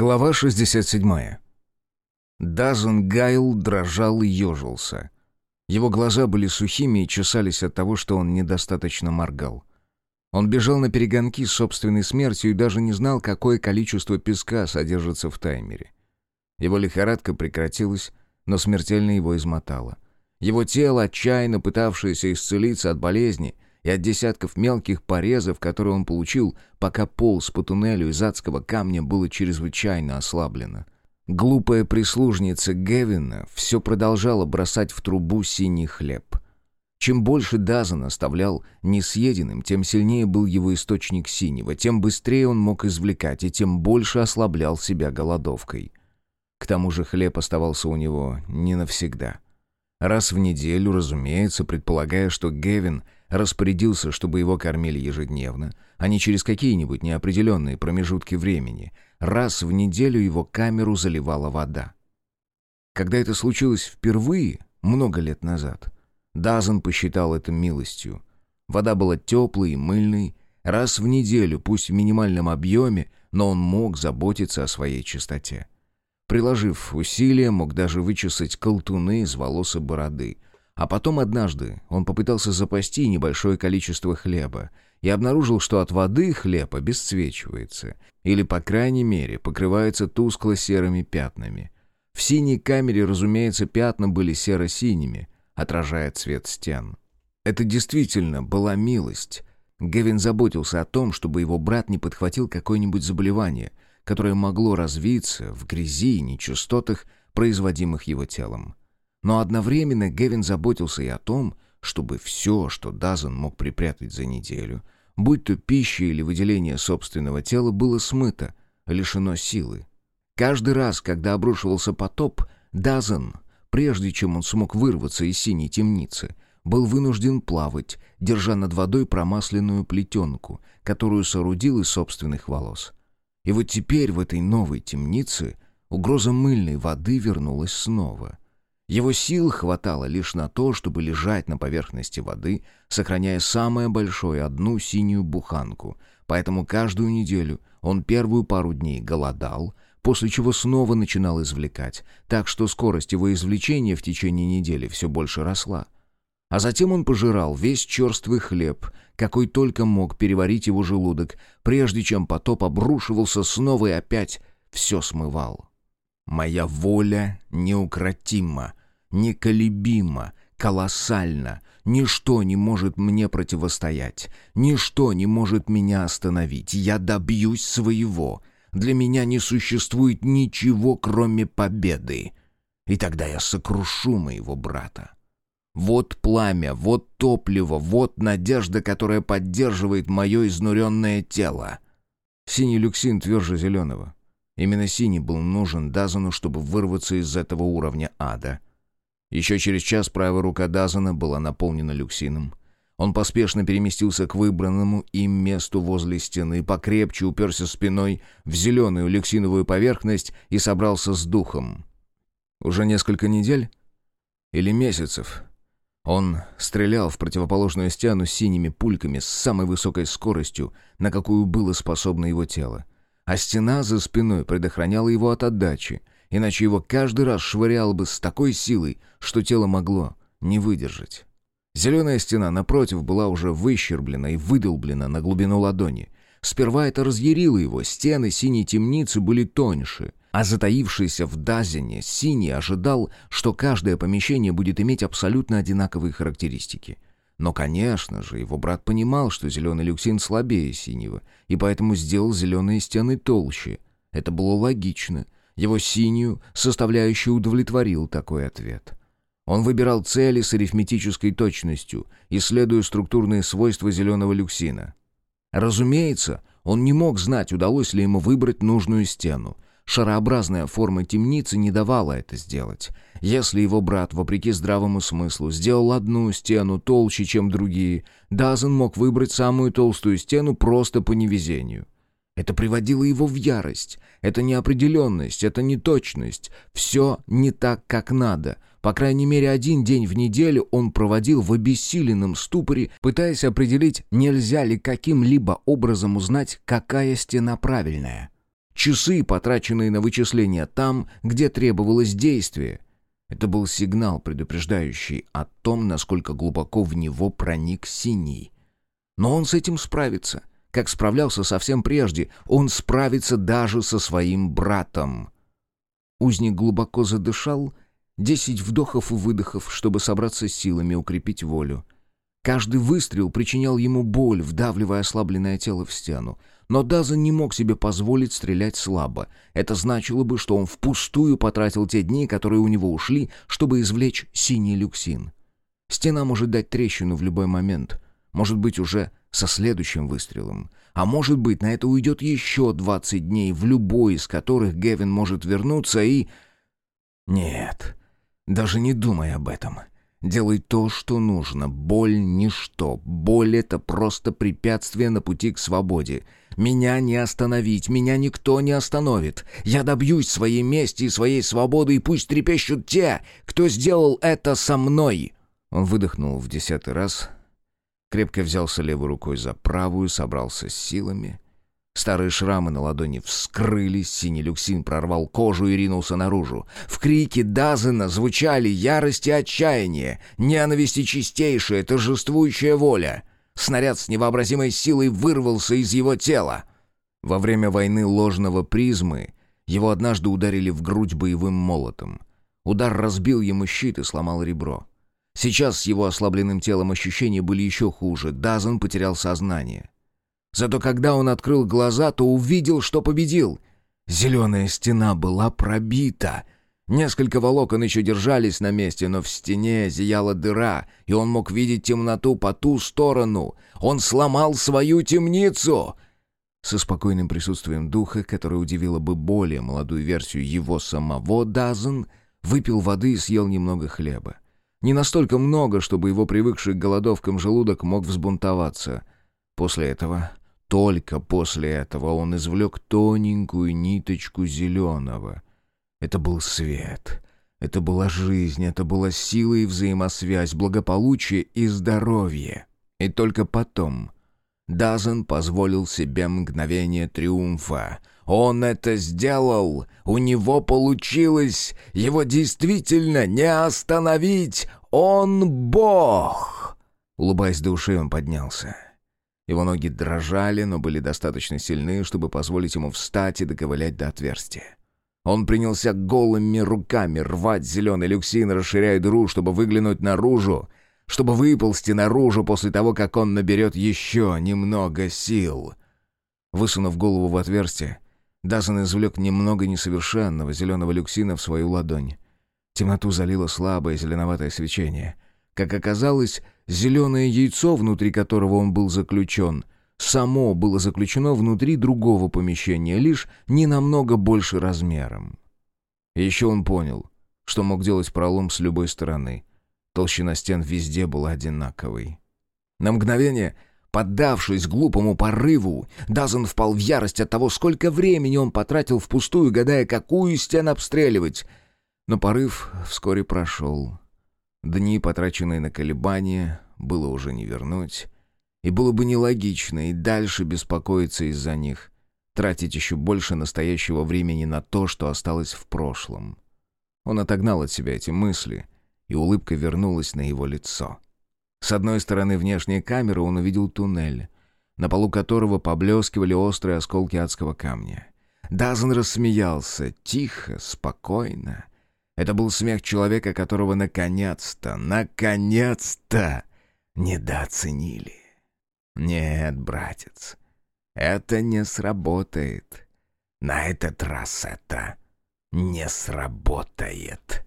Глава 67. Дазен Гайл дрожал и ежился. Его глаза были сухими и чесались от того, что он недостаточно моргал. Он бежал на перегонки с собственной смертью и даже не знал, какое количество песка содержится в таймере. Его лихорадка прекратилась, но смертельно его измотала. Его тело, отчаянно пытавшееся исцелиться от болезни — и от десятков мелких порезов, которые он получил, пока полз по туннелю из адского камня было чрезвычайно ослаблено. Глупая прислужница Гевина все продолжала бросать в трубу синий хлеб. Чем больше Дазан оставлял несъеденным, тем сильнее был его источник синего, тем быстрее он мог извлекать, и тем больше ослаблял себя голодовкой. К тому же хлеб оставался у него не навсегда. Раз в неделю, разумеется, предполагая, что Гевин — распорядился, чтобы его кормили ежедневно, а не через какие-нибудь неопределенные промежутки времени. Раз в неделю его камеру заливала вода. Когда это случилось впервые, много лет назад, Дазен посчитал это милостью. Вода была теплой и мыльной, раз в неделю, пусть в минимальном объеме, но он мог заботиться о своей чистоте. Приложив усилия, мог даже вычесать колтуны из волос и бороды — а потом однажды он попытался запасти небольшое количество хлеба и обнаружил, что от воды хлеб обесцвечивается, или, по крайней мере, покрывается тускло-серыми пятнами. В синей камере, разумеется, пятна были серо-синими, отражая цвет стен. Это действительно была милость. Гевин заботился о том, чтобы его брат не подхватил какое-нибудь заболевание, которое могло развиться в грязи и нечистотах, производимых его телом. Но одновременно Гевин заботился и о том, чтобы все, что Дазен мог припрятать за неделю, будь то пища или выделение собственного тела, было смыто, лишено силы. Каждый раз, когда обрушивался потоп, Дазен, прежде чем он смог вырваться из синей темницы, был вынужден плавать, держа над водой промасленную плетенку, которую соорудил из собственных волос. И вот теперь в этой новой темнице угроза мыльной воды вернулась снова — его сил хватало лишь на то, чтобы лежать на поверхности воды, сохраняя самое большое одну синюю буханку, поэтому каждую неделю он первую пару дней голодал, после чего снова начинал извлекать, так что скорость его извлечения в течение недели все больше росла. А затем он пожирал весь черствый хлеб, какой только мог переварить его желудок, прежде чем потоп обрушивался снова и опять все смывал. «Моя воля неукротима», неколебимо, колоссально. Ничто не может мне противостоять. Ничто не может меня остановить. Я добьюсь своего. Для меня не существует ничего, кроме победы. И тогда я сокрушу моего брата. Вот пламя, вот топливо, вот надежда, которая поддерживает мое изнуренное тело. Синий люксин тверже зеленого. Именно синий был нужен Дазану, чтобы вырваться из этого уровня ада — еще через час правая рука Дазана была наполнена люксином. Он поспешно переместился к выбранному им месту возле стены, покрепче уперся спиной в зеленую люксиновую поверхность и собрался с духом. Уже несколько недель или месяцев он стрелял в противоположную стену синими пульками с самой высокой скоростью, на какую было способно его тело. А стена за спиной предохраняла его от отдачи — иначе его каждый раз швыряло бы с такой силой, что тело могло не выдержать. Зеленая стена, напротив, была уже выщерблена и выдолблена на глубину ладони. Сперва это разъярило его, стены синей темницы были тоньше, а затаившийся в Дазине синий ожидал, что каждое помещение будет иметь абсолютно одинаковые характеристики. Но, конечно же, его брат понимал, что зеленый люксин слабее синего, и поэтому сделал зеленые стены толще. Это было логично — его синюю составляющую удовлетворил такой ответ. Он выбирал цели с арифметической точностью, исследуя структурные свойства зеленого люксина. Разумеется, он не мог знать, удалось ли ему выбрать нужную стену. Шарообразная форма темницы не давала это сделать. Если его брат, вопреки здравому смыслу, сделал одну стену толще, чем другие, Дазен мог выбрать самую толстую стену просто по невезению. Это приводило его в ярость. Это неопределенность, это неточность. Все не так, как надо. По крайней мере, один день в неделю он проводил в обессиленном ступоре, пытаясь определить, нельзя ли каким-либо образом узнать, какая стена правильная. Часы, потраченные на вычисления там, где требовалось действие. Это был сигнал, предупреждающий о том, насколько глубоко в него проник синий. Но он с этим справится. Как справлялся совсем прежде, он справится даже со своим братом. Узник глубоко задышал, десять вдохов и выдохов, чтобы собраться с силами, укрепить волю. Каждый выстрел причинял ему боль, вдавливая ослабленное тело в стену. Но Дазан не мог себе позволить стрелять слабо. Это значило бы, что он впустую потратил те дни, которые у него ушли, чтобы извлечь синий люксин. Стена может дать трещину в любой момент. Может быть, уже со следующим выстрелом. А может быть, на это уйдет еще 20 дней, в любой из которых Гевин может вернуться и... Нет, даже не думай об этом. Делай то, что нужно. Боль — ничто. Боль — это просто препятствие на пути к свободе. Меня не остановить, меня никто не остановит. Я добьюсь своей мести и своей свободы, и пусть трепещут те, кто сделал это со мной. Он выдохнул в десятый раз, крепко взялся левой рукой за правую, собрался с силами — Старые шрамы на ладони вскрылись, синий люксин прорвал кожу и ринулся наружу. В крике Дазена звучали ярость и отчаяние, ненависть и чистейшая, торжествующая воля. Снаряд с невообразимой силой вырвался из его тела. Во время войны ложного призмы его однажды ударили в грудь боевым молотом. Удар разбил ему щит и сломал ребро. Сейчас с его ослабленным телом ощущения были еще хуже. Дазен потерял сознание. Зато когда он открыл глаза, то увидел, что победил. Зеленая стена была пробита. Несколько волокон еще держались на месте, но в стене зияла дыра, и он мог видеть темноту по ту сторону. Он сломал свою темницу! Со спокойным присутствием духа, которое удивило бы более молодую версию его самого, Дазен выпил воды и съел немного хлеба. Не настолько много, чтобы его привыкший к голодовкам желудок мог взбунтоваться. После этого только после этого он извлек тоненькую ниточку зеленого. Это был свет. Это была жизнь, это была сила и взаимосвязь, благополучие и здоровье. И только потом Дазен позволил себе мгновение триумфа. Он это сделал! У него получилось! Его действительно не остановить! Он бог! Улыбаясь души, он поднялся. Его ноги дрожали, но были достаточно сильны, чтобы позволить ему встать и доковылять до отверстия. Он принялся голыми руками рвать зеленый люксин, расширяя дыру, чтобы выглянуть наружу, чтобы выползти наружу после того, как он наберет еще немного сил. Высунув голову в отверстие, Дазан извлек немного несовершенного зеленого люксина в свою ладонь. Темноту залило слабое зеленоватое свечение — как оказалось, зеленое яйцо, внутри которого он был заключен, само было заключено внутри другого помещения, лишь не намного больше размером. еще он понял, что мог делать пролом с любой стороны. Толщина стен везде была одинаковой. На мгновение, поддавшись глупому порыву, Дазен впал в ярость от того, сколько времени он потратил впустую, гадая, какую стену обстреливать. Но порыв вскоре прошел. Дни, потраченные на колебания, было уже не вернуть. И было бы нелогично и дальше беспокоиться из-за них, тратить еще больше настоящего времени на то, что осталось в прошлом. Он отогнал от себя эти мысли, и улыбка вернулась на его лицо. С одной стороны внешней камеры он увидел туннель, на полу которого поблескивали острые осколки адского камня. Дазен рассмеялся, тихо, спокойно, это был смех человека, которого наконец-то, наконец-то недооценили. Нет, братец, это не сработает. На этот раз это не сработает.